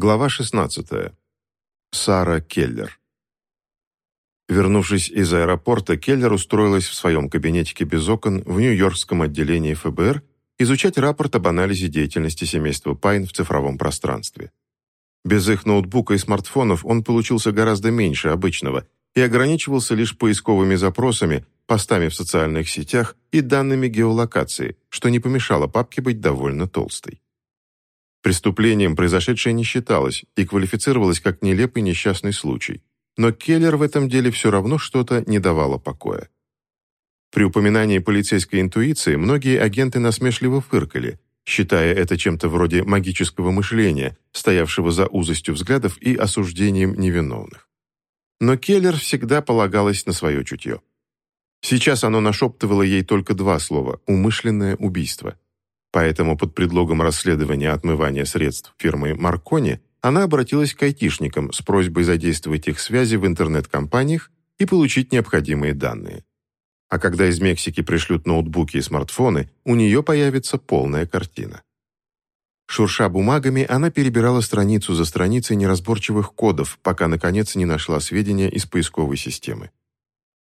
Глава 16. Сара Келлер. Вернувшись из аэропорта, Келлер устроилась в своем кабинетике без окон в Нью-Йоркском отделении ФБР изучать рапорт об анализе деятельности семейства Пайн в цифровом пространстве. Без их ноутбука и смартфонов он получился гораздо меньше обычного и ограничивался лишь поисковыми запросами, постами в социальных сетях и данными геолокации, что не помешало папке быть довольно толстой. Преступлением произошедшее не считалось и квалифицировалось как нелепый несчастный случай. Но Келлер в этом деле все равно что-то не давало покоя. При упоминании полицейской интуиции многие агенты насмешливо фыркали, считая это чем-то вроде магического мышления, стоявшего за узостью взглядов и осуждением невиновных. Но Келлер всегда полагалась на свое чутье. Сейчас оно нашептывало ей только два слова – умышленное убийство – Поэтому под предлогом расследования отмывания средств фирмы Маркони она обратилась к айтишникам с просьбой задействовать их связи в интернет-компаниях и получить необходимые данные. А когда из Мексики пришлют ноутбуки и смартфоны, у нее появится полная картина. Шурша бумагами, она перебирала страницу за страницей неразборчивых кодов, пока, наконец, не нашла сведения из поисковой системы.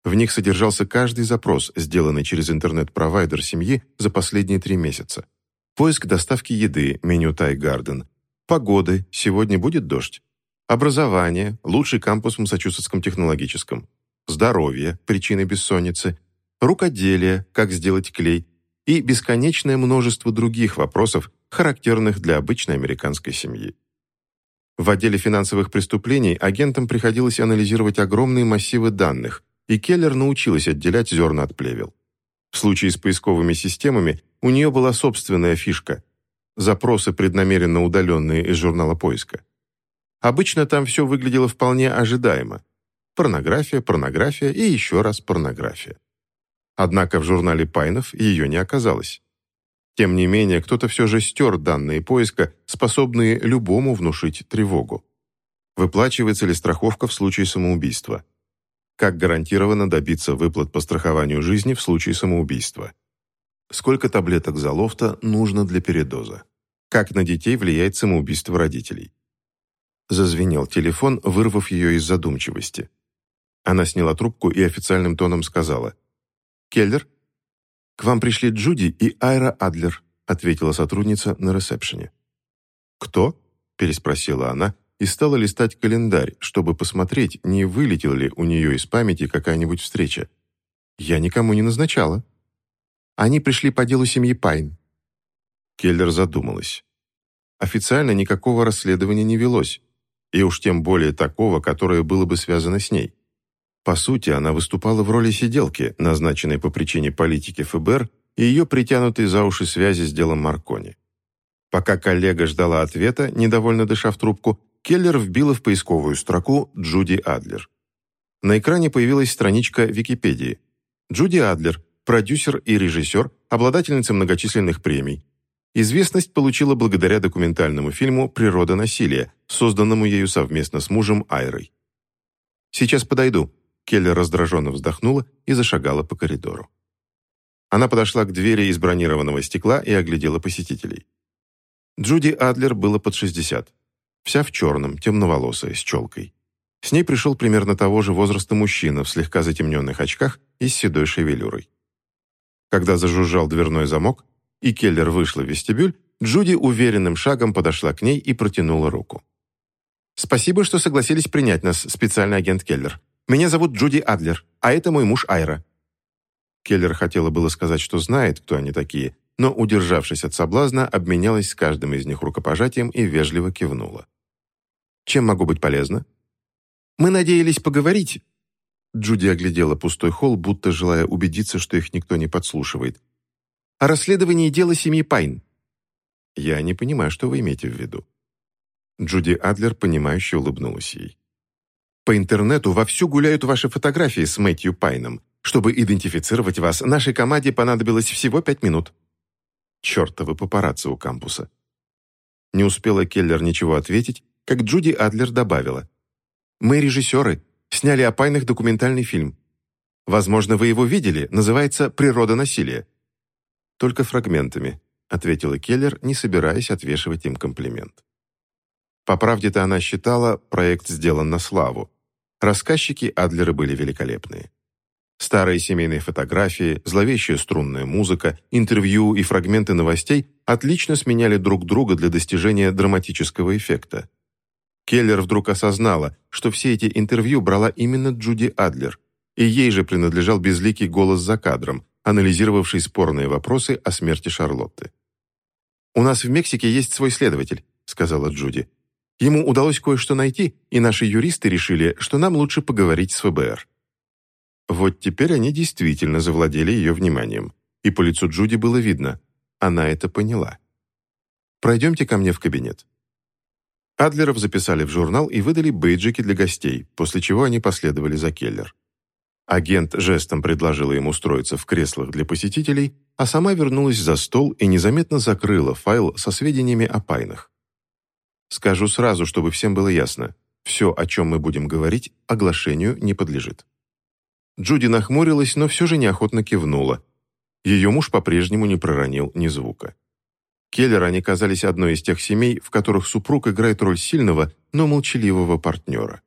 В них содержался каждый запрос, сделанный через интернет-провайдер семьи за последние три месяца. Поиск доставки еды, меню Тай Гарден. Погоды, сегодня будет дождь. Образование, лучший кампус в Массачусетском технологическом. Здоровье, причины бессонницы. Рукоделие, как сделать клей. И бесконечное множество других вопросов, характерных для обычной американской семьи. В отделе финансовых преступлений агентам приходилось анализировать огромные массивы данных, и Келлер научилась отделять зерна от плевел. В случае с поисковыми системами у нее была собственная фишка – запросы, преднамеренно удаленные из журнала поиска. Обычно там все выглядело вполне ожидаемо. Порнография, порнография и еще раз порнография. Однако в журнале Пайнов ее не оказалось. Тем не менее, кто-то все же стер данные поиска, способные любому внушить тревогу. Выплачивается ли страховка в случае самоубийства? Как гарантированно добиться выплат по страхованию жизни в случае самоубийства? Сколько таблеток залофта нужно для передоза? Как на детей влияет самоубийство родителей? Зазвенел телефон, вырвав ее из задумчивости. Она сняла трубку и официальным тоном сказала. «Келлер?» «К вам пришли Джуди и Айра Адлер», ответила сотрудница на ресепшене. «Кто?» переспросила она и стала листать календарь, чтобы посмотреть, не вылетела ли у нее из памяти какая-нибудь встреча. «Я никому не назначала», они пришли по делу семьи Пайн». Келлер задумалась. Официально никакого расследования не велось, и уж тем более такого, которое было бы связано с ней. По сути, она выступала в роли сиделки, назначенной по причине политики ФБР и ее притянутой за уши связи с делом Маркони. Пока коллега ждала ответа, недовольно дыша в трубку, Келлер вбила в поисковую строку «Джуди Адлер». На экране появилась страничка Википедии. Джуди Адлер, продюсер и режиссер, обладательница многочисленных премий. Известность получила благодаря документальному фильму «Природа насилия», созданному ею совместно с мужем Айрой. «Сейчас подойду», — Келли раздраженно вздохнула и зашагала по коридору. Она подошла к двери из бронированного стекла и оглядела посетителей. Джуди Адлер было под 60. Вся в черном, темноволосая, с челкой. С ней пришел примерно того же возраста мужчина в слегка затемненных очках и с седой шевелюрой. Когда зажужжал дверной замок, и Келлер вышла в вестибюль, Джуди уверенным шагом подошла к ней и протянула руку. «Спасибо, что согласились принять нас, специальный агент Келлер. Меня зовут Джуди Адлер, а это мой муж Айра». Келлер хотела было сказать, что знает, кто они такие, но, удержавшись от соблазна, обменялась с каждым из них рукопожатием и вежливо кивнула. «Чем могу быть полезна?» «Мы надеялись поговорить», Джуди оглядела пустой холл, будто желая убедиться, что их никто не подслушивает. «О расследовании дела семьи Пайн». «Я не понимаю, что вы имеете в виду». Джуди Адлер, понимающе улыбнулась ей. «По интернету вовсю гуляют ваши фотографии с Мэтью Пайном. Чтобы идентифицировать вас, нашей команде понадобилось всего пять минут». «Чертовы папарацци у кампуса». Не успела Келлер ничего ответить, как Джуди Адлер добавила. «Мы режиссеры, сняли о Пайнах документальный фильм. Возможно, вы его видели, называется «Природа насилия». «Только фрагментами», — ответила Келлер, не собираясь отвешивать им комплимент. По правде-то она считала, проект сделан на славу. Рассказчики Адлеры были великолепные. Старые семейные фотографии, зловещая струнная музыка, интервью и фрагменты новостей отлично сменяли друг друга для достижения драматического эффекта. Келлер вдруг осознала, что все эти интервью брала именно Джуди Адлер, и ей же принадлежал безликий голос за кадром, анализировавший спорные вопросы о смерти Шарлотты. «У нас в Мексике есть свой следователь», — сказала Джуди. «Ему удалось кое-что найти, и наши юристы решили, что нам лучше поговорить с ФБР». Вот теперь они действительно завладели ее вниманием, и по лицу Джуди было видно, она это поняла. «Пройдемте ко мне в кабинет». Адлеров записали в журнал и выдали бейджики для гостей, после чего они последовали за Келлер. Агент жестом предложила им устроиться в креслах для посетителей, а сама вернулась за стол и незаметно закрыла файл со сведениями о пайнах. Скажу сразу, чтобы всем было ясно, все, о чем мы будем говорить, оглашению не подлежит. Джуди нахмурилась, но все же неохотно кивнула. Ее муж по-прежнему не проронил ни звука. Келлер они казались одной из тех семей, в которых супруг играет роль сильного, но молчаливого партнера.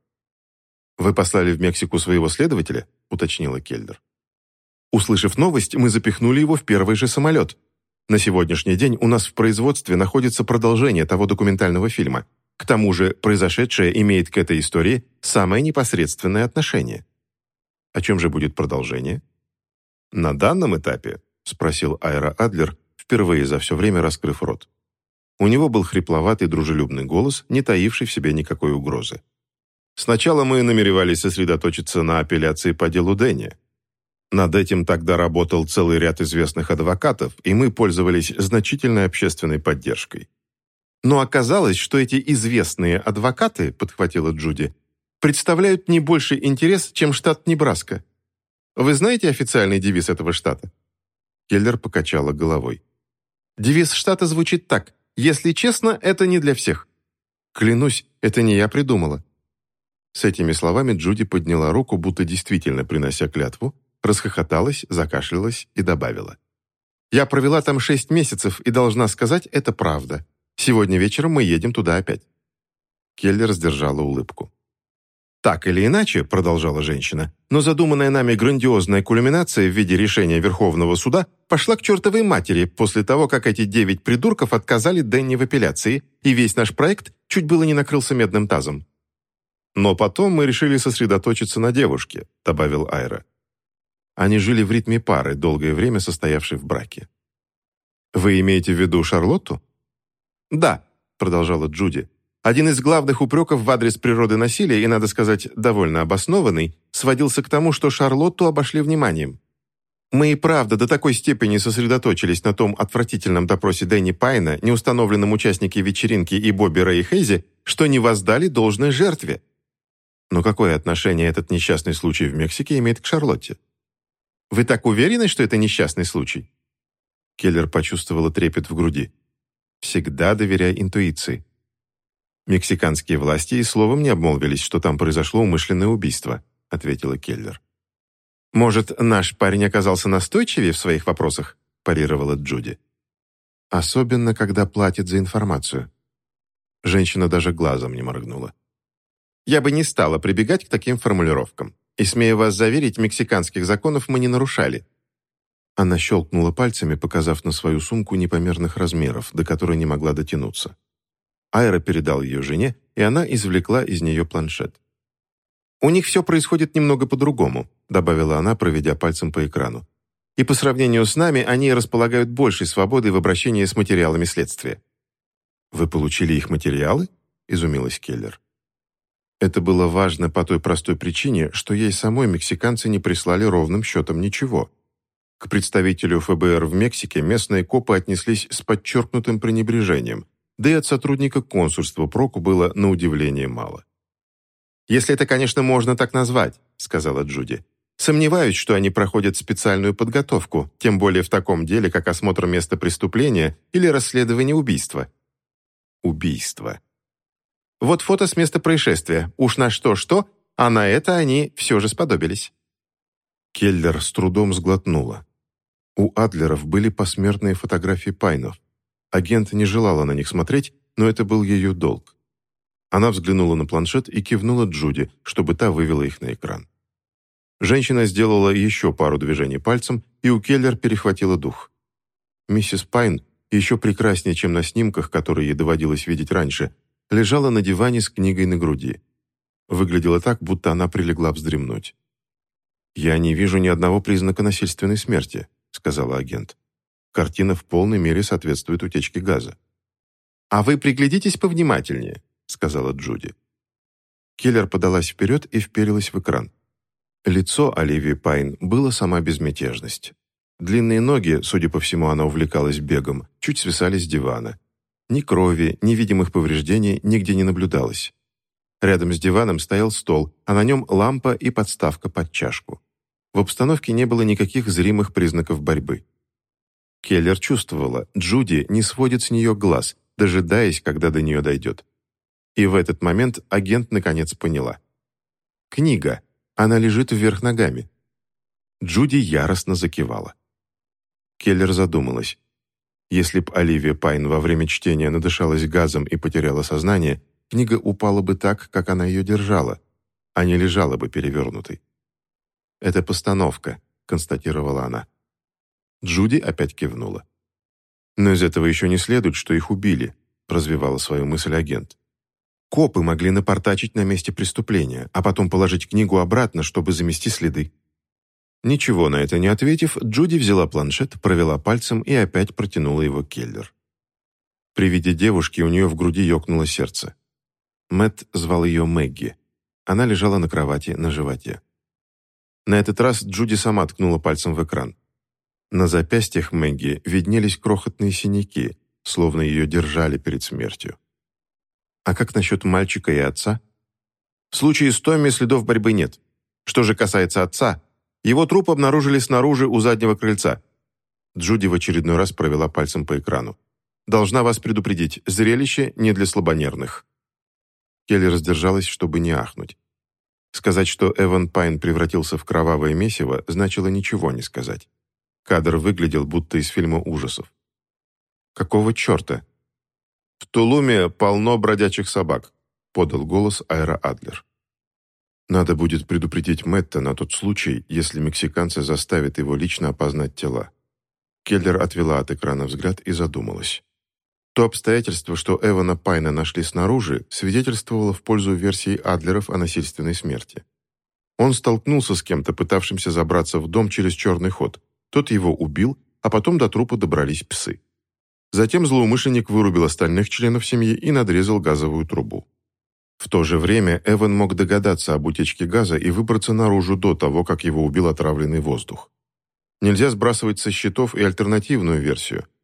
«Вы послали в Мексику своего следователя?» — уточнила Келлер. Услышав новость, мы запихнули его в первый же самолет. На сегодняшний день у нас в производстве находится продолжение того документального фильма. К тому же произошедшее имеет к этой истории самое непосредственное отношение. О чем же будет продолжение? На данном этапе, спросил Айра Адлер, впервые за все время раскрыв рот. У него был хрипловатый дружелюбный голос, не таивший в себе никакой угрозы. Сначала мы намеревались сосредоточиться на апелляции по делу Дэнни. Над этим тогда работал целый ряд известных адвокатов, и мы пользовались значительной общественной поддержкой. Но оказалось, что эти известные адвокаты, подхватила Джуди, представляют не больше интерес, чем штат Небраска. Вы знаете официальный девиз этого штата?» Келлер покачала головой. «Девиз штата звучит так. Если честно, это не для всех. Клянусь, это не я придумала». С этими словами Джуди подняла руку, будто действительно принося клятву, расхохоталась, закашлялась и добавила. «Я провела там шесть месяцев и должна сказать, это правда. Сегодня вечером мы едем туда опять». Келлер сдержала улыбку. «Так или иначе», — продолжала женщина, «но задуманная нами грандиозная кульминация в виде решения Верховного суда пошла к чертовой матери после того, как эти девять придурков отказали Дэнни в апелляции, и весь наш проект чуть было не накрылся медным тазом». «Но потом мы решили сосредоточиться на девушке», — добавил Айра. Они жили в ритме пары, долгое время состоявшей в браке. «Вы имеете в виду Шарлотту?» «Да», — продолжала Джуди, один из главных упреков в адрес природы насилия, и, надо сказать, довольно обоснованный, сводился к тому, что Шарлотту обошли вниманием. Мы и правда до такой степени сосредоточились на том отвратительном допросе Дэнни Пайна, неустановленном участнике вечеринки и Бобби Рэй Хейзи, что не воздали должной жертве. Но какое отношение этот несчастный случай в Мексике имеет к Шарлотте? Вы так уверены, что это несчастный случай? Келлер почувствовала трепет в груди. Всегда доверяй интуиции. «Мексиканские власти и словом не обмолвились, что там произошло умышленное убийство», ответила Келлер. «Может, наш парень оказался настойчивее в своих вопросах?» парировала Джуди. «Особенно, когда платит за информацию». Женщина даже глазом не моргнула. «Я бы не стала прибегать к таким формулировкам. И, смею вас заверить, мексиканских законов мы не нарушали». Она щелкнула пальцами, показав на свою сумку непомерных размеров, до которой не могла дотянуться. Айра передал ее жене, и она извлекла из нее планшет. «У них все происходит немного по-другому», добавила она, проведя пальцем по экрану. «И по сравнению с нами, они располагают большей свободой в обращении с материалами следствия». «Вы получили их материалы?» изумилась Келлер. Это было важно по той простой причине, что ей самой мексиканцы не прислали ровным счетом ничего. К представителю ФБР в Мексике местные копы отнеслись с подчеркнутым пренебрежением, да и от сотрудника консульства проку было на удивление мало. «Если это, конечно, можно так назвать», — сказала Джуди. «Сомневаюсь, что они проходят специальную подготовку, тем более в таком деле, как осмотр места преступления или расследование убийства». Убийство. Вот фото с места происшествия. Уж на что-что, а на это они все же сподобились. Келлер с трудом сглотнула. У Адлеров были посмертные фотографии Пайнов. Агент не желала на них смотреть, но это был ее долг. Она взглянула на планшет и кивнула Джуди, чтобы та вывела их на экран. Женщина сделала еще пару движений пальцем, и у Келлер перехватила дух. Миссис Пайн, еще прекраснее, чем на снимках, которые ей доводилось видеть раньше, лежала на диване с книгой на груди. Выглядела так, будто она прилегла вздремнуть. «Я не вижу ни одного признака насильственной смерти», — сказала агент. «Картина в полной мере соответствует утечке газа». «А вы приглядитесь повнимательнее», — сказала Джуди. Киллер подалась вперед и вперилась в экран. Лицо Оливии Пайн было сама безмятежность. Длинные ноги, судя по всему, она увлекалась бегом, чуть свисали с дивана. Ни крови, ни видимых повреждений нигде не наблюдалось. Рядом с диваном стоял стол, а на нем лампа и подставка под чашку. В обстановке не было никаких зримых признаков борьбы. Келлер чувствовала, Джуди не сводит с нее глаз, дожидаясь, когда до нее дойдет. И в этот момент агент наконец поняла. Книга. Она лежит вверх ногами. Джуди яростно закивала. Келлер задумалась. Если б Оливия Пайн во время чтения надышалась газом и потеряла сознание, книга упала бы так, как она ее держала, а не лежала бы перевернутой. «Это постановка», — констатировала она. Джуди опять кивнула. «Но из этого еще не следует, что их убили», — развивала свою мысль агент. «Копы могли напортачить на месте преступления, а потом положить книгу обратно, чтобы замести следы». Ничего на это не ответив, Джуди взяла планшет, провела пальцем и опять протянула его Келлер. При виде девушки у нее в груди ёкнуло сердце. Мэт звал ее Мэгги. Она лежала на кровати на животе. На этот раз Джуди сама ткнула пальцем в экран. На запястьях Мэгги виднелись крохотные синяки, словно ее держали перед смертью. А как насчет мальчика и отца? В случае с Томми следов борьбы нет. Что же касается отца, его труп обнаружили снаружи у заднего крыльца. Джуди в очередной раз провела пальцем по экрану. «Должна вас предупредить, зрелище не для слабонервных». Келли раздержалась, чтобы не ахнуть. Сказать, что Эван Пайн превратился в кровавое месиво, значило ничего не сказать. Кадр выглядел будто из фильма ужасов. «Какого черта?» «В Тулуме полно бродячих собак», — подал голос Айра Адлер. «Надо будет предупредить Мэтта на тот случай, если мексиканцы заставят его лично опознать тела». Келлер отвела от экрана взгляд и задумалась. То обстоятельство, что Эвана Пайна нашли снаружи, свидетельствовало в пользу версии Адлеров о насильственной смерти. Он столкнулся с кем-то, пытавшимся забраться в дом через черный ход. Тот его убил, а потом до трупа добрались псы. Затем злоумышленник вырубил остальных членов семьи и надрезал газовую трубу. В то же время Эван мог догадаться об утечке газа и выбраться наружу до того, как его убил отравленный воздух. Нельзя сбрасывать со счетов и альтернативную версию –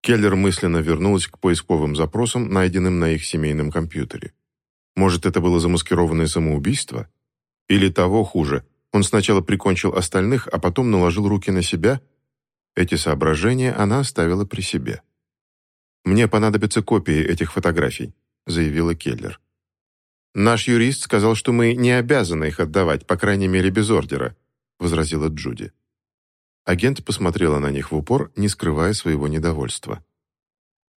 Келлер мысленно вернулась к поисковым запросам, найденным на их семейном компьютере. Может, это было замаскированное самоубийство? Или того хуже, он сначала прикончил остальных, а потом наложил руки на себя? Эти соображения она оставила при себе. «Мне понадобятся копии этих фотографий», — заявила Келлер. «Наш юрист сказал, что мы не обязаны их отдавать, по крайней мере, без ордера», — возразила Джуди. Агент посмотрела на них в упор, не скрывая своего недовольства.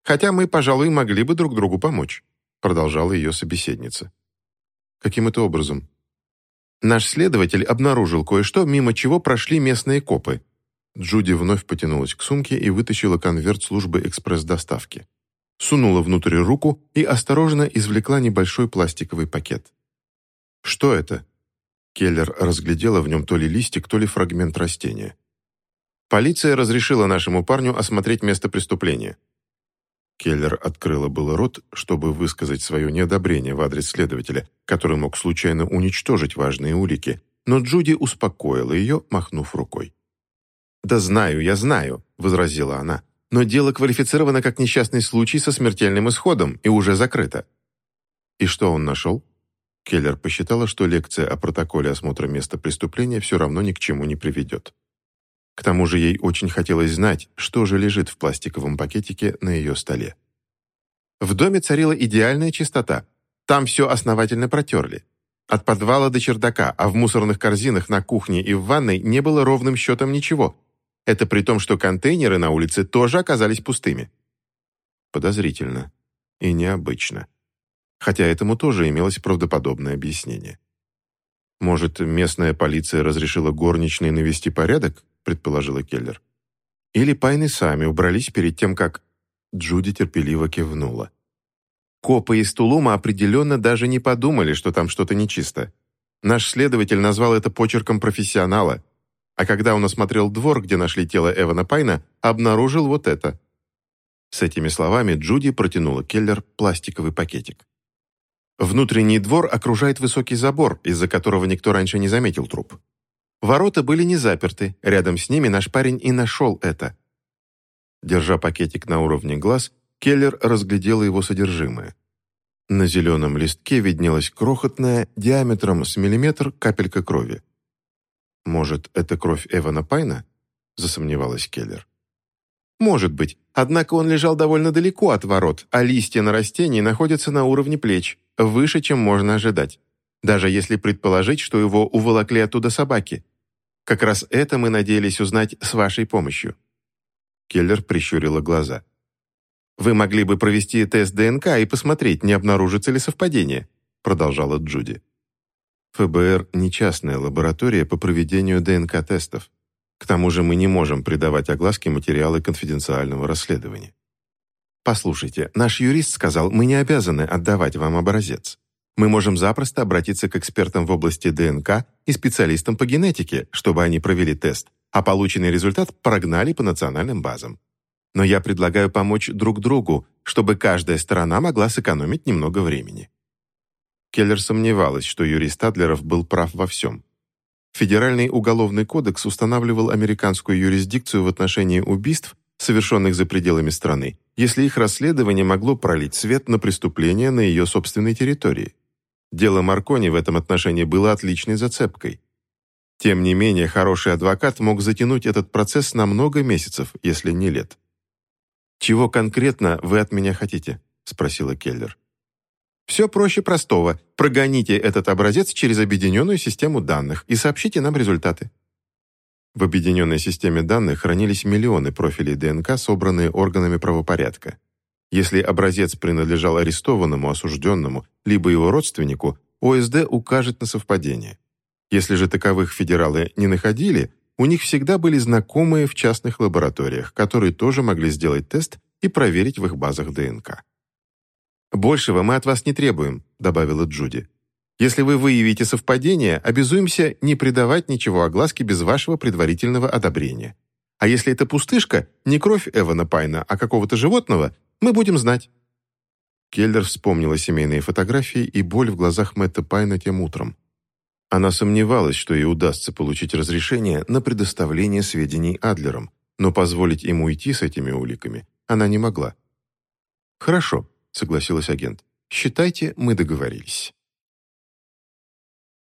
«Хотя мы, пожалуй, могли бы друг другу помочь», продолжала ее собеседница. «Каким это образом?» «Наш следователь обнаружил кое-что, мимо чего прошли местные копы». Джуди вновь потянулась к сумке и вытащила конверт службы экспресс-доставки. Сунула внутрь руку и осторожно извлекла небольшой пластиковый пакет. «Что это?» Келлер разглядела в нем то ли листик, то ли фрагмент растения. Полиция разрешила нашему парню осмотреть место преступления. Келлер открыла было рот, чтобы высказать свое неодобрение в адрес следователя, который мог случайно уничтожить важные улики, но Джуди успокоила ее, махнув рукой. «Да знаю, я знаю», — возразила она, «но дело квалифицировано как несчастный случай со смертельным исходом и уже закрыто». «И что он нашел?» Келлер посчитала, что лекция о протоколе осмотра места преступления все равно ни к чему не приведет. К тому же ей очень хотелось знать, что же лежит в пластиковом пакетике на ее столе. В доме царила идеальная чистота. Там все основательно протерли. От подвала до чердака, а в мусорных корзинах на кухне и в ванной не было ровным счетом ничего. Это при том, что контейнеры на улице тоже оказались пустыми. Подозрительно. И необычно. хотя этому тоже имелось правдоподобное объяснение. «Может, местная полиция разрешила горничной навести порядок?» – предположила Келлер. «Или Пайны сами убрались перед тем, как...» Джуди терпеливо кивнула. Копы из Тулума определенно даже не подумали, что там что-то нечисто. Наш следователь назвал это почерком профессионала, а когда он осмотрел двор, где нашли тело Эвана Пайна, обнаружил вот это. С этими словами Джуди протянула Келлер пластиковый пакетик. Внутренний двор окружает высокий забор, из-за которого никто раньше не заметил труп. Ворота были не заперты, рядом с ними наш парень и нашел это. Держа пакетик на уровне глаз, Келлер разглядела его содержимое. На зеленом листке виднелась крохотная, диаметром с миллиметр, капелька крови. «Может, это кровь Эвана Пайна?» – засомневалась Келлер. «Может быть, однако он лежал довольно далеко от ворот, а листья на растении находятся на уровне плеч, выше, чем можно ожидать, даже если предположить, что его уволокли оттуда собаки. Как раз это мы надеялись узнать с вашей помощью». Келлер прищурила глаза. «Вы могли бы провести тест ДНК и посмотреть, не обнаружится ли совпадение», продолжала Джуди. ФБР – не частная лаборатория по проведению ДНК-тестов. К тому же мы не можем придавать огласке материалы конфиденциального расследования. Послушайте, наш юрист сказал, мы не обязаны отдавать вам образец. Мы можем запросто обратиться к экспертам в области ДНК и специалистам по генетике, чтобы они провели тест, а полученный результат прогнали по национальным базам. Но я предлагаю помочь друг другу, чтобы каждая сторона могла сэкономить немного времени». Келлер сомневалась, что юрист Адлеров был прав во всем. Федеральный уголовный кодекс устанавливал американскую юрисдикцию в отношении убийств, совершенных за пределами страны, если их расследование могло пролить свет на преступление на ее собственной территории. Дело Маркони в этом отношении было отличной зацепкой. Тем не менее, хороший адвокат мог затянуть этот процесс на много месяцев, если не лет. «Чего конкретно вы от меня хотите?» – спросила Келлер. «Все проще простого. Прогоните этот образец через объединенную систему данных и сообщите нам результаты». В объединенной системе данных хранились миллионы профилей ДНК, собранные органами правопорядка. Если образец принадлежал арестованному, осужденному, либо его родственнику, ОСД укажет на совпадение. Если же таковых федералы не находили, у них всегда были знакомые в частных лабораториях, которые тоже могли сделать тест и проверить в их базах ДНК. «Большего мы от вас не требуем», — добавила Джуди. «Если вы выявите совпадение, обязуемся не придавать ничего огласке без вашего предварительного одобрения. А если это пустышка, не кровь Эвана Пайна, а какого-то животного, мы будем знать». Келлер вспомнила семейные фотографии и боль в глазах Мэтта Пайна тем утром. Она сомневалась, что ей удастся получить разрешение на предоставление сведений Адлерам, но позволить ему уйти с этими уликами она не могла. «Хорошо», — согласилась агент. «Считайте, мы договорились».